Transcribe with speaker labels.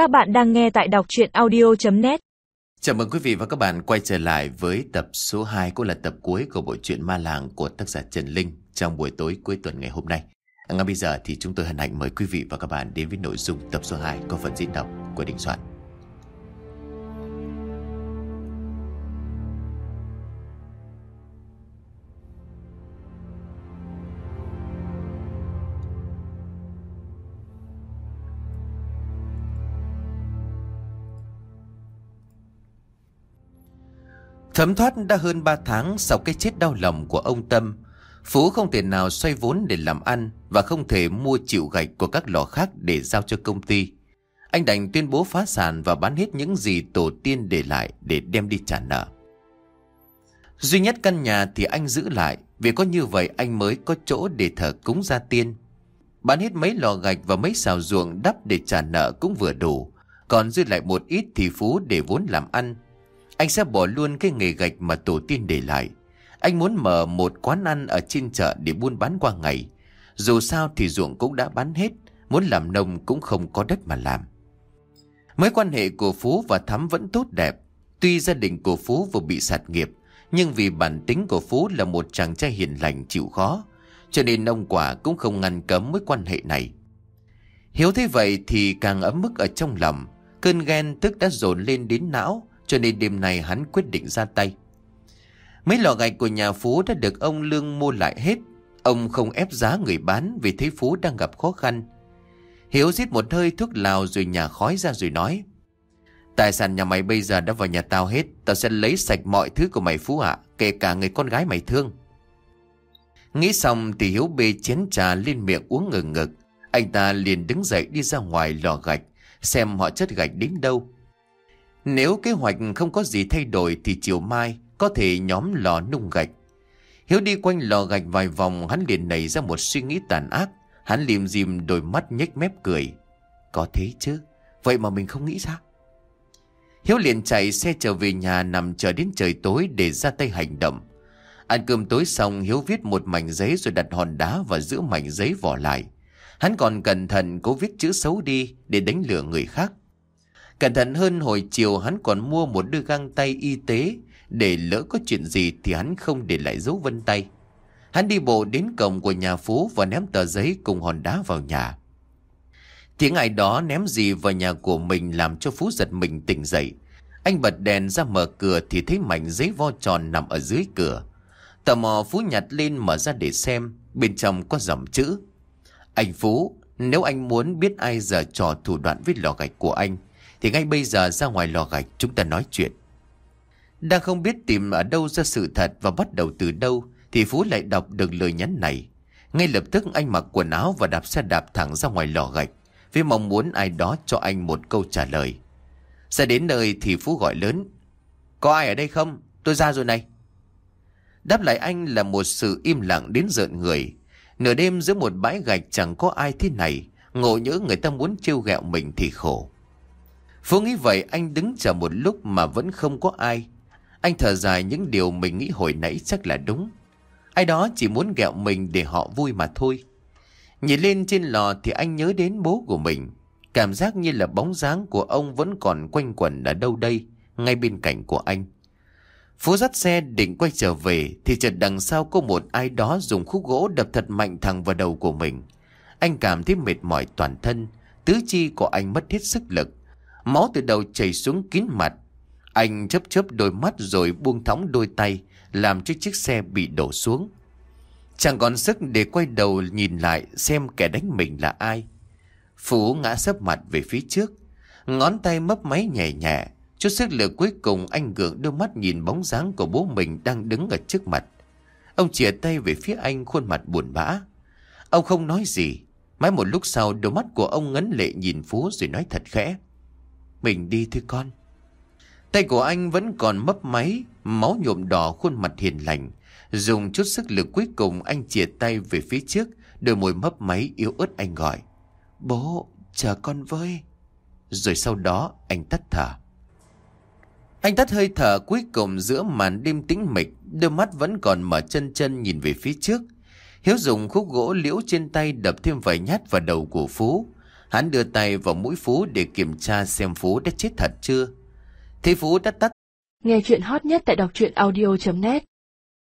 Speaker 1: Các bạn đang nghe tại đọc chuyện audio.net
Speaker 2: Chào mừng quý vị và các bạn quay trở lại với tập số 2 cũng là tập cuối của bộ truyện Ma Làng của tác giả Trần Linh trong buổi tối cuối tuần ngày hôm nay. Ngay bây giờ thì chúng tôi hân hạnh mời quý vị và các bạn đến với nội dung tập số 2 có phần diễn đọc của Đình Soạn. Thấm thoát đã hơn 3 tháng sau cái chết đau lòng của ông Tâm. Phú không thể nào xoay vốn để làm ăn và không thể mua chịu gạch của các lò khác để giao cho công ty. Anh đành tuyên bố phá sản và bán hết những gì tổ tiên để lại để đem đi trả nợ. Duy nhất căn nhà thì anh giữ lại, vì có như vậy anh mới có chỗ để thờ cúng gia tiên. Bán hết mấy lò gạch và mấy xào ruộng đắp để trả nợ cũng vừa đủ. Còn dư lại một ít thì Phú để vốn làm ăn. Anh sẽ bỏ luôn cái nghề gạch mà tổ tiên để lại. Anh muốn mở một quán ăn ở trên chợ để buôn bán qua ngày. Dù sao thì ruộng cũng đã bán hết, muốn làm nông cũng không có đất mà làm. Mối quan hệ của Phú và Thắm vẫn tốt đẹp. Tuy gia đình của Phú vừa bị sạt nghiệp, nhưng vì bản tính của Phú là một chàng trai hiền lành chịu khó, cho nên ông quả cũng không ngăn cấm mối quan hệ này. Hiếu thế vậy thì càng ấm mức ở trong lòng, cơn ghen tức đã dồn lên đến não, cho nên đêm nay hắn quyết định ra tay. Mấy lò gạch của nhà Phú đã được ông Lương mua lại hết. Ông không ép giá người bán vì thấy Phú đang gặp khó khăn. Hiếu giết một hơi thuốc lào rồi nhả khói ra rồi nói. Tài sản nhà mày bây giờ đã vào nhà tao hết. Tao sẽ lấy sạch mọi thứ của mày Phú ạ. kể cả người con gái mày thương. Nghĩ xong thì Hiếu bê chén trà lên miệng uống ngừng ngực. Anh ta liền đứng dậy đi ra ngoài lò gạch. Xem họ chất gạch đến đâu. Nếu kế hoạch không có gì thay đổi thì chiều mai có thể nhóm lò nung gạch. Hiếu đi quanh lò gạch vài vòng hắn liền nảy ra một suy nghĩ tàn ác. Hắn liềm dìm đôi mắt nhếch mép cười. Có thế chứ, vậy mà mình không nghĩ ra. Hiếu liền chạy xe trở về nhà nằm chờ đến trời tối để ra tay hành động. Ăn cơm tối xong Hiếu viết một mảnh giấy rồi đặt hòn đá và giữ mảnh giấy vỏ lại. Hắn còn cẩn thận cố viết chữ xấu đi để đánh lừa người khác. Cẩn thận hơn hồi chiều hắn còn mua một đôi găng tay y tế để lỡ có chuyện gì thì hắn không để lại dấu vân tay. Hắn đi bộ đến cổng của nhà Phú và ném tờ giấy cùng hòn đá vào nhà. Tiếng ai đó ném gì vào nhà của mình làm cho Phú giật mình tỉnh dậy. Anh bật đèn ra mở cửa thì thấy mảnh giấy vo tròn nằm ở dưới cửa. Tò mò Phú nhặt lên mở ra để xem, bên trong có dòng chữ. Anh Phú, nếu anh muốn biết ai giờ trò thủ đoạn với lò gạch của anh, thì ngay bây giờ ra ngoài lò gạch chúng ta nói chuyện. Đang không biết tìm ở đâu ra sự thật Và bắt đầu từ đâu, Thì Phú lại đọc được lời nhắn này. Ngay lập tức anh mặc quần áo Và đạp xe đạp thẳng ra ngoài lò gạch Vì mong muốn ai đó cho anh một câu trả lời. Ra đến nơi thì Phú gọi lớn, Có ai ở đây không? Tôi ra rồi này. Đáp lại anh là một sự im lặng đến rợn người. Nửa đêm giữa một bãi gạch chẳng có ai thế này, Ngộ nhớ người ta muốn trêu ghẹo mình thì khổ. Phú nghĩ vậy anh đứng chờ một lúc mà vẫn không có ai. Anh thở dài những điều mình nghĩ hồi nãy chắc là đúng. Ai đó chỉ muốn ghẹo mình để họ vui mà thôi. Nhìn lên trên lò thì anh nhớ đến bố của mình. Cảm giác như là bóng dáng của ông vẫn còn quanh quẩn ở đâu đây, ngay bên cạnh của anh. Phú dắt xe định quay trở về thì chợt đằng sau có một ai đó dùng khúc gỗ đập thật mạnh thẳng vào đầu của mình. Anh cảm thấy mệt mỏi toàn thân, tứ chi của anh mất hết sức lực. Máu từ đầu chảy xuống kín mặt. Anh chớp chớp đôi mắt rồi buông thõng đôi tay, làm cho chiếc xe bị đổ xuống. Chẳng còn sức để quay đầu nhìn lại xem kẻ đánh mình là ai. Phú ngã sấp mặt về phía trước. Ngón tay mấp máy nhẹ nhẹ. Chút sức lực cuối cùng anh gượng đôi mắt nhìn bóng dáng của bố mình đang đứng ở trước mặt. Ông chìa tay về phía anh khuôn mặt buồn bã. Ông không nói gì. Mãi một lúc sau đôi mắt của ông ngấn lệ nhìn Phú rồi nói thật khẽ. Mình đi thôi con. Tay của anh vẫn còn mấp máy, máu nhuộm đỏ khuôn mặt hiền lành. Dùng chút sức lực cuối cùng anh chìa tay về phía trước, đôi môi mấp máy yếu ớt anh gọi. Bố, chờ con với. Rồi sau đó anh tắt thở. Anh tắt hơi thở cuối cùng giữa màn đêm tĩnh mịch, đôi mắt vẫn còn mở chân chân nhìn về phía trước. Hiếu dùng khúc gỗ liễu trên tay đập thêm vài nhát vào đầu của Phú. Hắn đưa tay vào mũi Phú để kiểm tra xem Phú đã chết thật chưa. Thế Phú đã tắt
Speaker 3: Nghe chuyện hot nhất tại đọc truyện audio.net